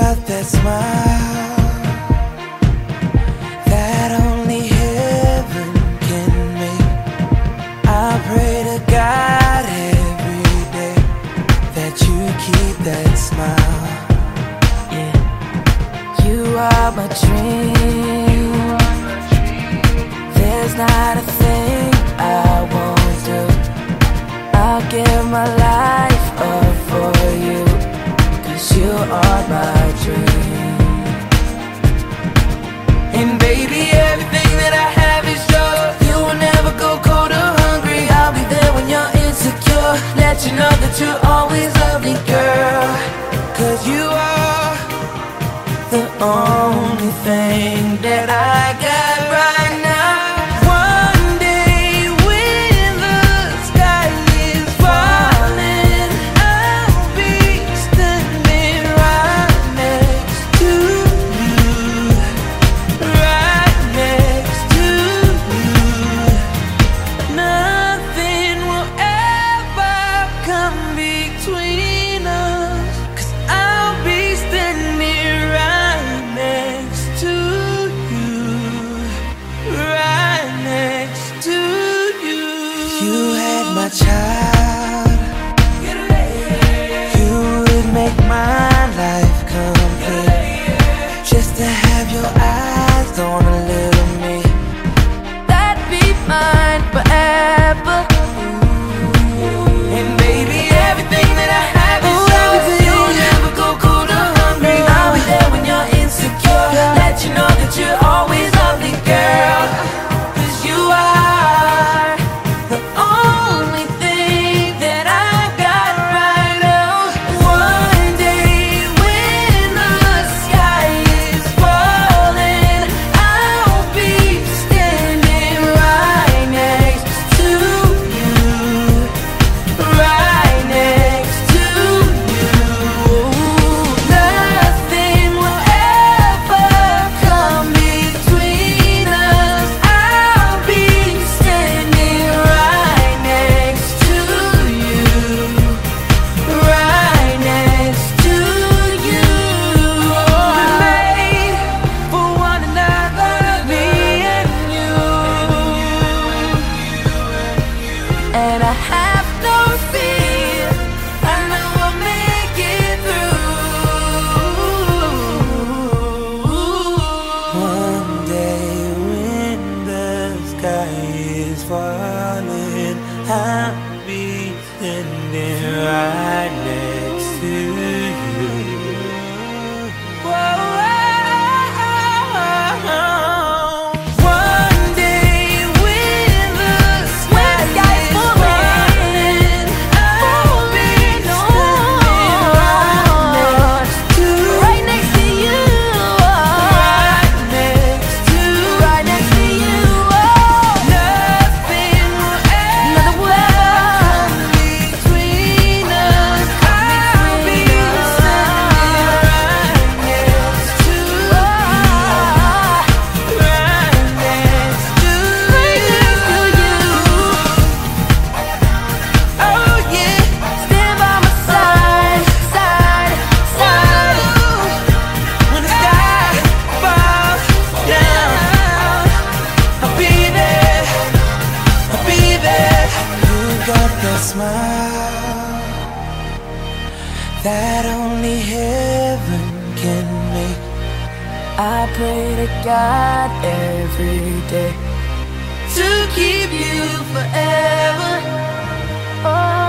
got that smile that only heaven can make. I pray to God every day that you keep that smile. Yeah, you are my dream. There's not a thing I won't do. I'll give my life. my child. You would make my life complete Just to have your eyes on a and I have no fear. I know I'll make it through. One day when the sky is falling, I'll be standing right next. smile that only heaven can make. I pray to God every day to keep you forever. Oh.